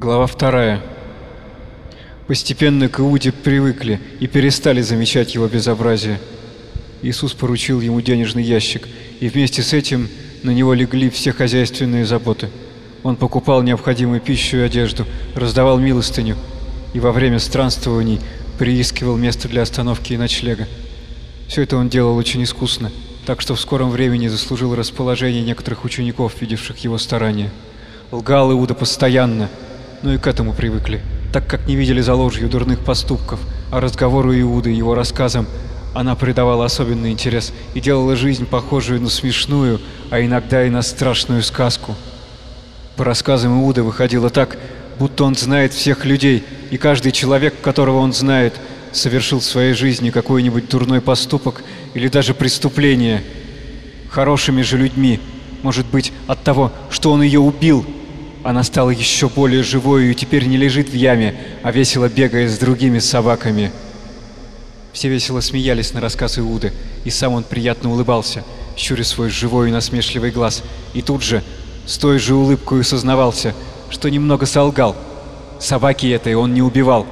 Глава вторая. Постепенно к Иуде привыкли и перестали замечать его безобразие. Иисус поручил ему денежный ящик, и вместе с этим на него легли все хозяйственные заботы. Он покупал необходимую пищу и одежду, раздавал милостыню и во время странствований приискивал место для остановки и ночлега. Все это он делал очень искусно, так что в скором времени заслужил расположение некоторых учеников, видевших его старания. Лгал Иуда постоянно, но и к этому привыкли, так как не видели за ложью дурных поступков, а разговору Иуды его рассказам она придавала особенный интерес и делала жизнь похожую на смешную, а иногда и на страшную сказку. По рассказам Иуды выходило так, будто он знает всех людей, и каждый человек, которого он знает, совершил в своей жизни какой-нибудь дурной поступок или даже преступление. Хорошими же людьми, может быть, от того, что он ее убил, она стала еще более живой и теперь не лежит в яме, а весело бегает с другими собаками. Все весело смеялись на рассказ Иуды, и сам он приятно улыбался, щуря свой живой и насмешливый глаз, и тут же, с той же улыбкой сознавался, что немного солгал. Собаки этой он не убивал,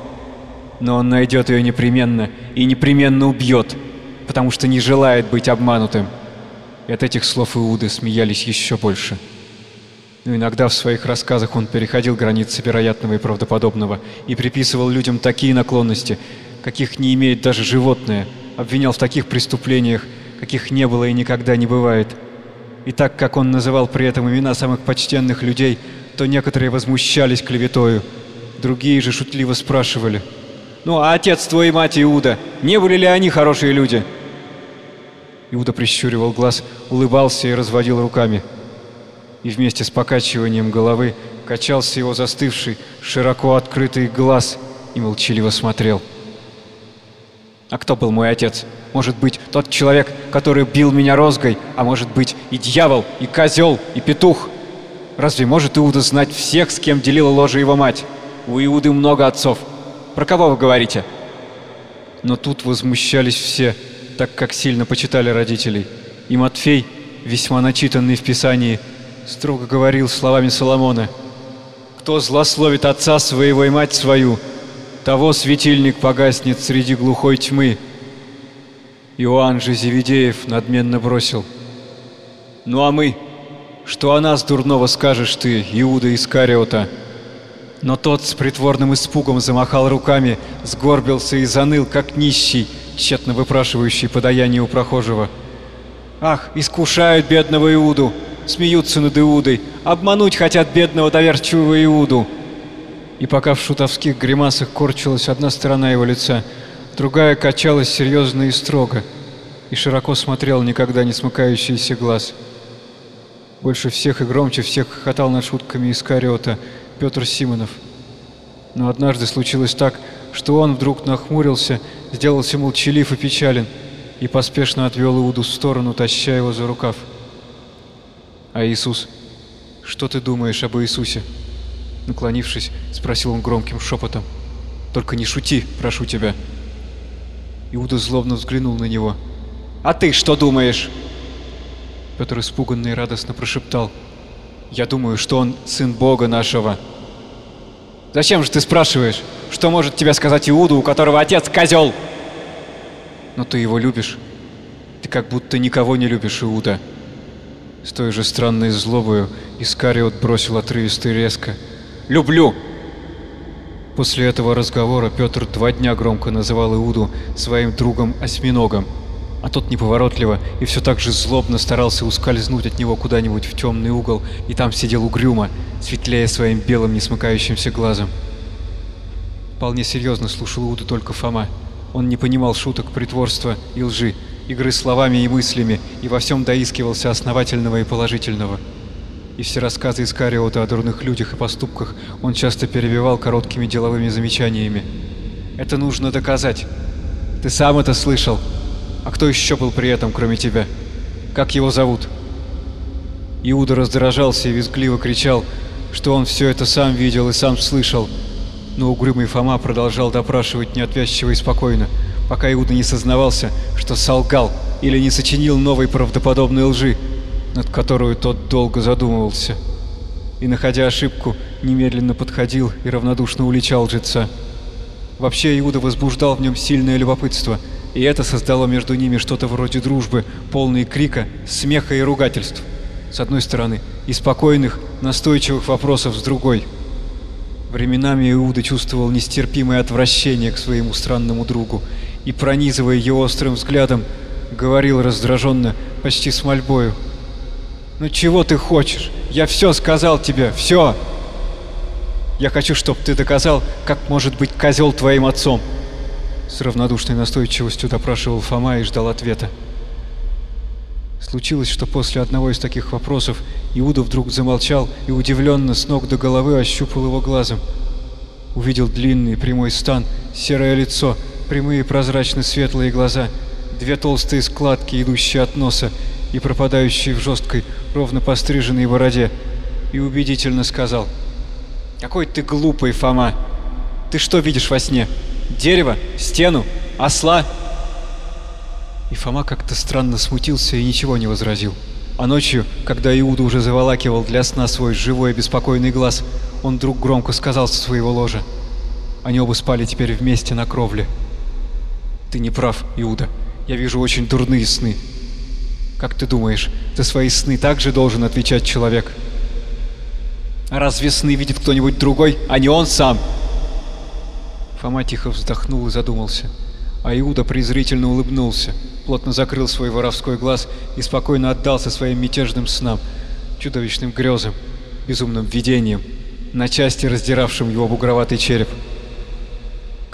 но он найдет ее непременно и непременно убьет, потому что не желает быть обманутым. И от этих слов Иуды смеялись еще больше. Но иногда в своих рассказах он переходил границы вероятного и правдоподобного и приписывал людям такие наклонности, каких не имеет даже животное, обвинял в таких преступлениях, каких не было и никогда не бывает. И так как он называл при этом имена самых почтенных людей, то некоторые возмущались клеветою, другие же шутливо спрашивали, «Ну, а отец твой и мать Иуда, не были ли они хорошие люди?» Иуда прищуривал глаз, улыбался и разводил руками. И вместе с покачиванием головы качался его застывший, широко открытый глаз и молчаливо смотрел. А кто был мой отец? Может быть, тот человек, который бил меня розгой, а может быть и дьявол, и козел, и петух? Разве может Иуда знать всех, с кем делила ложе его мать? У Иуды много отцов. Про кого вы говорите? Но тут возмущались все, так как сильно почитали родителей. И Матфей, весьма начитанный в Писании, строго говорил словами Соломона. «Кто злословит отца своего и мать свою, того светильник погаснет среди глухой тьмы». Иоанн же Зеведеев надменно бросил. «Ну а мы? Что о нас дурного скажешь ты, Иуда Искариота?» Но тот с притворным испугом замахал руками, сгорбился и заныл, как нищий, тщетно выпрашивающий подаяние у прохожего. «Ах, искушают бедного Иуду! Смеются над Иудой! Обмануть хотят бедного доверчивого Иуду!» И пока в шутовских гримасах корчилась одна сторона его лица, другая качалась серьезно и строго, и широко смотрел никогда не смыкающийся глаз. Больше всех и громче всех хохотал над шутками Искариота — Петр Симонов. Но однажды случилось так, что он вдруг нахмурился, сделался молчалив и печален, и поспешно отвел Иуду в сторону, таща его за рукав. «А Иисус? Что ты думаешь об Иисусе?» Наклонившись, спросил он громким шепотом. «Только не шути, прошу тебя». Иуда злобно взглянул на него. «А ты что думаешь?» Петр испуганно и радостно прошептал. Я думаю, что он сын Бога нашего. Зачем же ты спрашиваешь? Что может тебе сказать Иуда, у которого отец козел? Но ты его любишь. Ты как будто никого не любишь, Иуда. С той же странной злобою Искариот бросил отрывисто и резко. «Люблю!» После этого разговора Петр два дня громко называл Иуду своим другом-осьминогом а тот неповоротливо и все так же злобно старался ускользнуть от него куда-нибудь в темный угол, и там сидел угрюмо, светлее своим белым несмыкающимся глазом. Вполне серьезно слушал Уду только Фома. Он не понимал шуток, притворства и лжи, игры словами и мыслями, и во всем доискивался основательного и положительного. И все рассказы Искариота о дурных людях и поступках он часто перебивал короткими деловыми замечаниями. «Это нужно доказать. Ты сам это слышал. А кто еще был при этом, кроме тебя? Как его зовут?» Иуда раздражался и визгливо кричал, что он все это сам видел и сам слышал. Но угрюмый Фома продолжал допрашивать неотвязчиво и спокойно, пока Иуда не сознавался, что солгал или не сочинил новой правдоподобной лжи, над которой тот долго задумывался. и, находя ошибку, немедленно подходил и равнодушно уличал лжеца. Вообще Иуда возбуждал в нем сильное любопытство, и это создало между ними что-то вроде дружбы, полной крика, смеха и ругательств, с одной стороны, и спокойных, настойчивых вопросов с другой. Временами Иуда чувствовал нестерпимое отвращение к своему странному другу и, пронизывая его острым взглядом, говорил раздраженно, почти с мольбою. «Ну чего ты хочешь? Я все сказал тебе, все!» Я хочу, чтобы ты доказал, как может быть козел твоим отцом. С равнодушной настойчивостью допрашивал Фома и ждал ответа. Случилось, что после одного из таких вопросов Иуда вдруг замолчал и удивленно с ног до головы ощупал его глазом. Увидел длинный прямой стан, серое лицо, прямые прозрачно-светлые глаза, две толстые складки, идущие от носа и пропадающие в жесткой, ровно постриженной бороде, и убедительно сказал — какой ты глупый, Фома. Ты что видишь во сне? Дерево? Стену? Осла? И Фома как-то странно смутился и ничего не возразил. А ночью, когда Иуда уже заволакивал для сна свой живой беспокойный глаз, он вдруг громко сказал со своего ложа. Они оба спали теперь вместе на кровле. «Ты не прав, Иуда. Я вижу очень дурные сны. Как ты думаешь, за свои сны также должен отвечать человек?» Разве сны видит кто-нибудь другой, а не он сам? Фома тихо вздохнул и задумался. А Иуда презрительно улыбнулся, плотно закрыл свой воровской глаз и спокойно отдался своим мятежным снам, чудовищным грезам, безумным видениям, на части раздиравшим его бугроватый череп.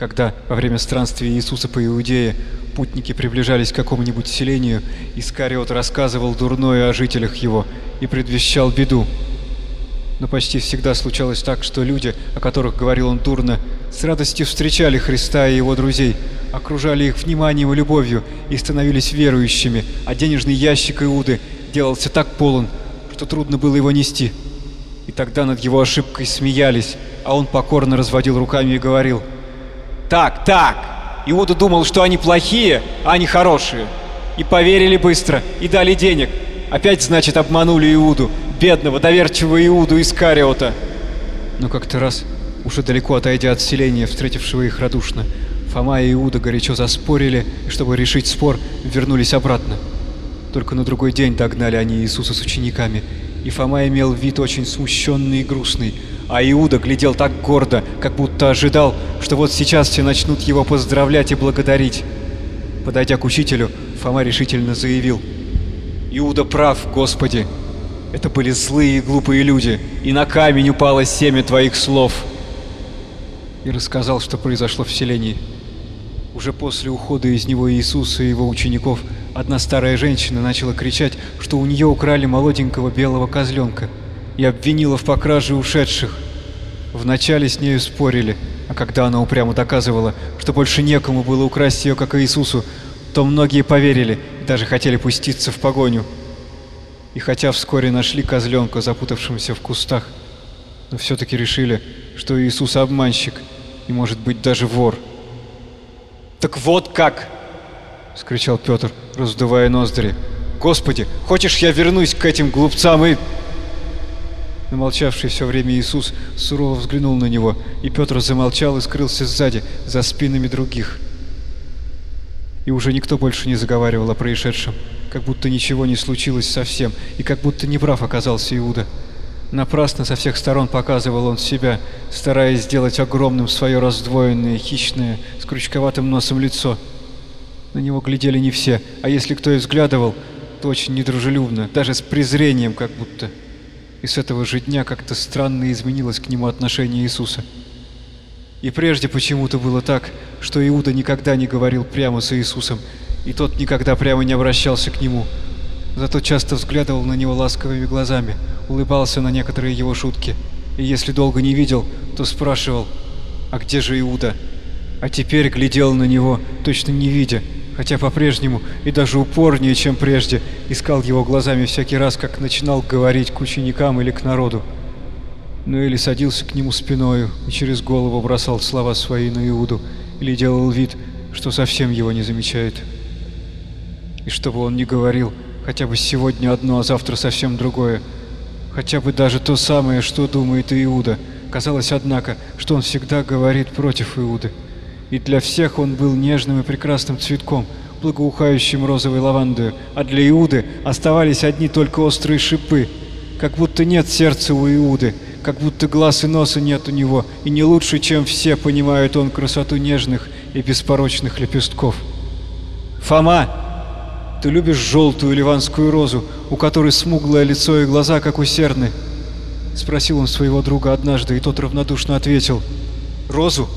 Когда во время странствия Иисуса по Иудее путники приближались к какому-нибудь селению, Искариот рассказывал дурное о жителях его и предвещал беду, но почти всегда случалось так, что люди, о которых говорил он дурно, с радостью встречали Христа и его друзей, окружали их вниманием и любовью и становились верующими, а денежный ящик Иуды делался так полон, что трудно было его нести. И тогда над его ошибкой смеялись, а он покорно разводил руками и говорил «Так, так, Иуда думал, что они плохие, а они хорошие, и поверили быстро, и дали денег, опять, значит, обманули Иуду, бедного, доверчивого Иуду Искариота. Но как-то раз, уже далеко отойдя от селения, встретившего их радушно, Фома и Иуда горячо заспорили, и чтобы решить спор, вернулись обратно. Только на другой день догнали они Иисуса с учениками, и Фома имел вид очень смущенный и грустный, а Иуда глядел так гордо, как будто ожидал, что вот сейчас все начнут его поздравлять и благодарить. Подойдя к учителю, Фома решительно заявил. «Иуда прав, Господи! Это были злые и глупые люди, и на камень упало семя твоих слов. И рассказал, что произошло в селении. Уже после ухода из него Иисуса и его учеников, одна старая женщина начала кричать, что у нее украли молоденького белого козленка, и обвинила в покраже ушедших. Вначале с нею спорили, а когда она упрямо доказывала, что больше некому было украсть ее, как Иисусу, то многие поверили и даже хотели пуститься в погоню. И хотя вскоре нашли козленка, запутавшимся в кустах, но все-таки решили, что Иисус обманщик и, может быть, даже вор. «Так вот как!» — скричал Петр, раздувая ноздри. «Господи, хочешь, я вернусь к этим глупцам и...» Намолчавший все время Иисус сурово взглянул на него, и Петр замолчал и скрылся сзади, за спинами других. И уже никто больше не заговаривал о происшедшем как будто ничего не случилось совсем, и как будто неправ оказался Иуда. Напрасно со всех сторон показывал он себя, стараясь сделать огромным свое раздвоенное, хищное, с крючковатым носом лицо. На него глядели не все, а если кто и взглядывал, то очень недружелюбно, даже с презрением как будто. И с этого же дня как-то странно изменилось к нему отношение Иисуса. И прежде почему-то было так, что Иуда никогда не говорил прямо с Иисусом, и тот никогда прямо не обращался к нему. Зато часто взглядывал на него ласковыми глазами, улыбался на некоторые его шутки. И если долго не видел, то спрашивал, а где же Иуда? А теперь глядел на него, точно не видя, хотя по-прежнему и даже упорнее, чем прежде, искал его глазами всякий раз, как начинал говорить к ученикам или к народу. Ну или садился к нему спиною и через голову бросал слова свои на Иуду, или делал вид, что совсем его не замечает. И чтобы он не говорил хотя бы сегодня одно, а завтра совсем другое, хотя бы даже то самое, что думает Иуда. Казалось, однако, что он всегда говорит против Иуды. И для всех он был нежным и прекрасным цветком, благоухающим розовой лавандою, а для Иуды оставались одни только острые шипы, как будто нет сердца у Иуды, как будто глаз и носа нет у него, и не лучше, чем все, понимает он красоту нежных и беспорочных лепестков. «Фома, ты любишь желтую ливанскую розу, у которой смуглое лицо и глаза, как у серны?» — спросил он своего друга однажды, и тот равнодушно ответил. «Розу?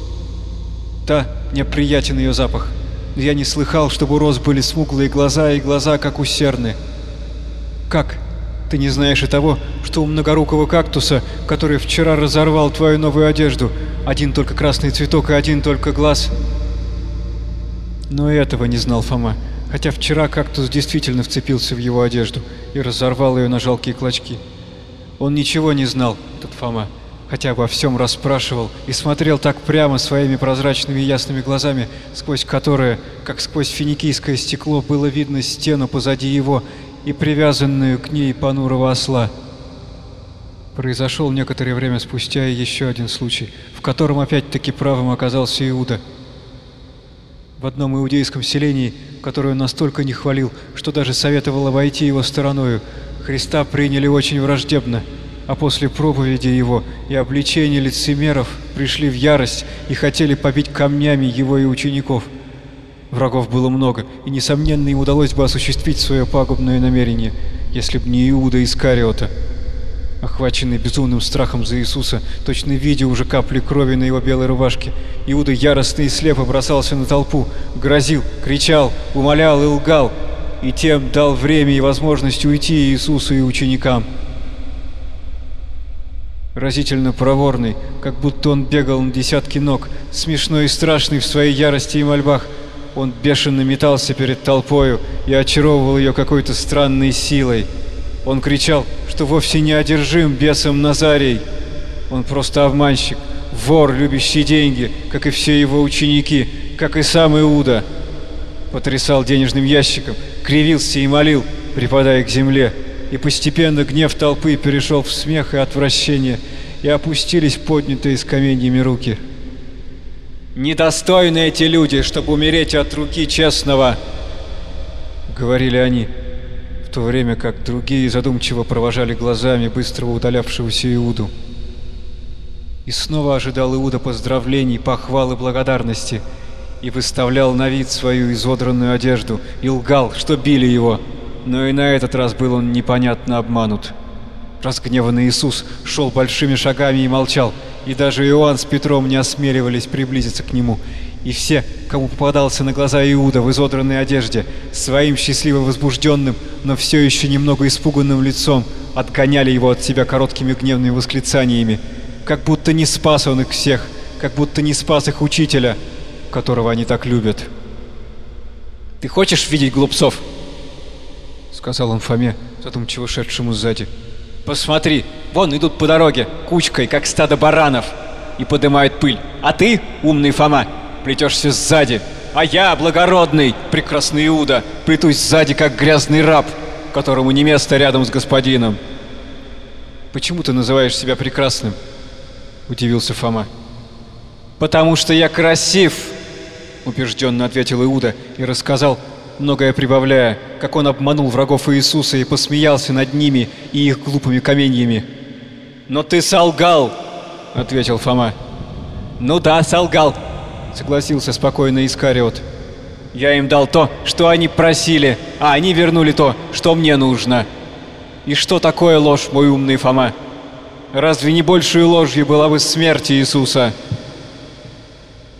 Да, мне приятен ее запах, я не слыхал, чтобы у роз были смуглые глаза и глаза, как у серны. Как? Ты не знаешь и того, что у многорукого кактуса, который вчера разорвал твою новую одежду, один только красный цветок и один только глаз?» Но этого не знал Фома, хотя вчера кактус действительно вцепился в его одежду и разорвал ее на жалкие клочки. Он ничего не знал, этот Фома, хотя обо всем расспрашивал и смотрел так прямо своими прозрачными ясными глазами, сквозь которые, как сквозь финикийское стекло, было видно стену позади его и привязанную к ней понурого осла. Произошел некоторое время спустя еще один случай, в котором опять-таки правым оказался Иуда – в одном иудейском селении, которое он настолько не хвалил, что даже советовал обойти его стороною, Христа приняли очень враждебно, а после проповеди его и обличения лицемеров пришли в ярость и хотели побить камнями его и учеников. Врагов было много, и, несомненно, им удалось бы осуществить свое пагубное намерение, если б не Иуда Искариота. Охваченный безумным страхом за Иисуса, точно видя уже капли крови на его белой рубашке, Иуда яростно и слепо бросался на толпу, грозил, кричал, умолял и лгал, и тем дал время и возможность уйти Иисусу и ученикам. Разительно проворный, как будто он бегал на десятки ног, смешной и страшный в своей ярости и мольбах, он бешено метался перед толпою и очаровывал ее какой-то странной силой. Он кричал, что вовсе не одержим бесом Назарий. Он просто обманщик, вор, любящий деньги, как и все его ученики, как и сам Иуда. Потрясал денежным ящиком, кривился и молил, припадая к земле. И постепенно гнев толпы перешел в смех и отвращение, и опустились поднятые с каменьями руки. «Недостойны эти люди, чтобы умереть от руки честного!» — говорили они то время как другие задумчиво провожали глазами быстро удалявшегося Иуду. И снова ожидал Иуда поздравлений, похвал и благодарности, и выставлял на вид свою изодранную одежду, и лгал, что били его, но и на этот раз был он непонятно обманут. Разгневанный Иисус шел большими шагами и молчал, и даже Иоанн с Петром не осмеливались приблизиться к нему, и все, кому попадался на глаза Иуда в изодранной одежде, своим счастливо возбужденным, но все еще немного испуганным лицом, отгоняли его от себя короткими гневными восклицаниями, как будто не спас он их всех, как будто не спас их учителя, которого они так любят. «Ты хочешь видеть глупцов?» — сказал он Фоме, задумчиво шедшему сзади. «Посмотри, вон идут по дороге, кучкой, как стадо баранов, и поднимают пыль. А ты, умный Фома, плетешься сзади, а я, благородный, прекрасный Иуда, плетусь сзади, как грязный раб, которому не место рядом с господином. «Почему ты называешь себя прекрасным?» — удивился Фома. «Потому что я красив!» — убежденно ответил Иуда и рассказал, многое прибавляя, как он обманул врагов Иисуса и посмеялся над ними и их глупыми каменьями. «Но ты солгал!» — ответил Фома. «Ну да, солгал!» согласился спокойно Искариот. Я им дал то, что они просили, а они вернули то, что мне нужно. И что такое ложь, мой умный Фома? Разве не большей ложью была бы смерть Иисуса?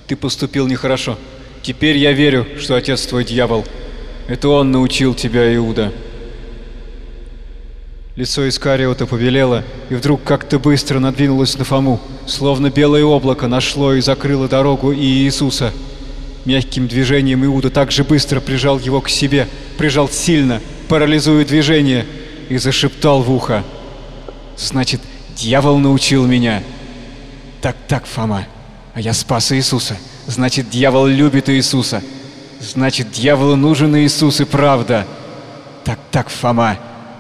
Ты поступил нехорошо. Теперь я верю, что отец твой дьявол. Это он научил тебя, Иуда. Лицо Искариота побелело и вдруг как-то быстро надвинулось на Фому, словно белое облако нашло и закрыло дорогу и Иисуса. Мягким движением Иуда так же быстро прижал его к себе, прижал сильно, парализуя движение, и зашептал в ухо. «Значит, дьявол научил меня!» «Так-так, Фома, а я спас Иисуса. Значит, дьявол любит Иисуса. Значит, дьяволу нужен Иисус и правда. Так-так, Фома,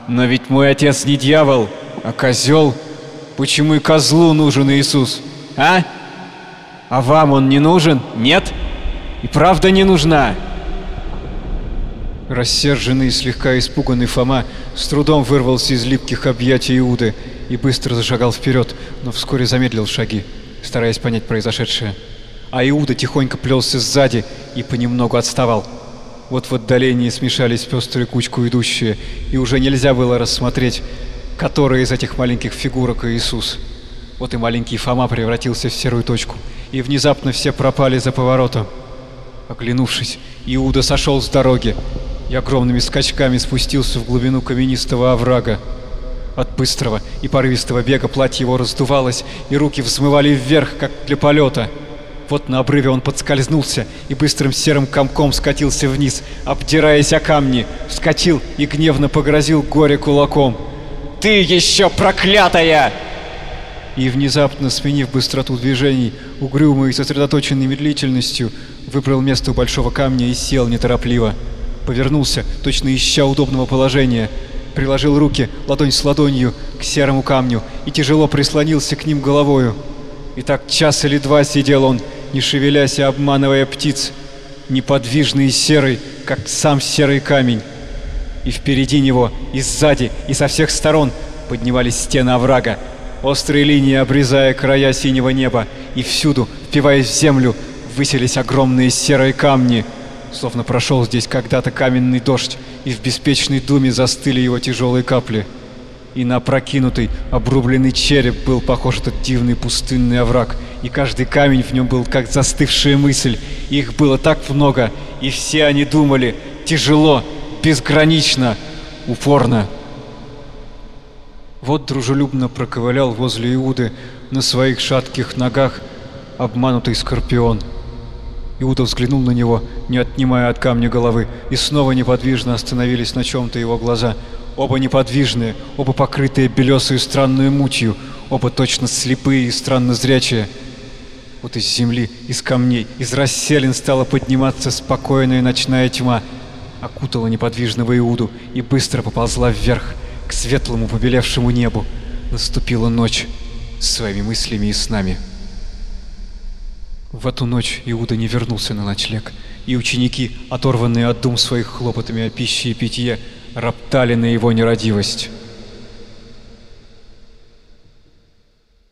но ведь мой отец не дьявол, А козел? Почему и козлу нужен Иисус? А? А вам он не нужен? Нет? И правда не нужна?» Рассерженный и слегка испуганный Фома с трудом вырвался из липких объятий Иуды и быстро зашагал вперед, но вскоре замедлил шаги, стараясь понять произошедшее. А Иуда тихонько плелся сзади и понемногу отставал. Вот в отдалении смешались пестрые кучку идущие, и уже нельзя было рассмотреть, который из этих маленьких фигурок Иисус. Вот и маленький Фома превратился в серую точку, и внезапно все пропали за поворотом. Оглянувшись, Иуда сошел с дороги и огромными скачками спустился в глубину каменистого оврага. От быстрого и порывистого бега платье его раздувалось, и руки взмывали вверх, как для полета. Вот на обрыве он подскользнулся и быстрым серым комком скатился вниз, обдираясь о камни, вскочил и гневно погрозил горе кулаком. «Ты еще проклятая!» И внезапно, сменив быстроту движений, угрюмой и сосредоточенной медлительностью, выбрал место у большого камня и сел неторопливо. Повернулся, точно ища удобного положения, приложил руки, ладонь с ладонью, к серому камню и тяжело прислонился к ним головою. И так час или два сидел он, не шевелясь и обманывая птиц, неподвижный и серый, как сам серый камень. И впереди него, и сзади, и со всех сторон поднимались стены оврага, острые линии обрезая края синего неба, и всюду, впиваясь в землю, высились огромные серые камни, словно прошел здесь когда-то каменный дождь, и в беспечной думе застыли его тяжелые капли. И на опрокинутый, обрубленный череп был похож этот дивный пустынный овраг, и каждый камень в нем был как застывшая мысль. Их было так много, и все они думали тяжело, безгранично, упорно. Вот дружелюбно проковылял возле Иуды на своих шатких ногах обманутый скорпион. Иуда взглянул на него, не отнимая от камня головы, и снова неподвижно остановились на чем-то его глаза. Оба неподвижные, оба покрытые белесой странной мутью, оба точно слепые и странно зрячие. Вот из земли, из камней, из расселин стала подниматься спокойная ночная тьма, окутала неподвижного Иуду и быстро поползла вверх, к светлому побелевшему небу. Наступила ночь с своими мыслями и снами. В эту ночь Иуда не вернулся на ночлег, и ученики, оторванные от дум своих хлопотами о пище и питье, роптали на его нерадивость.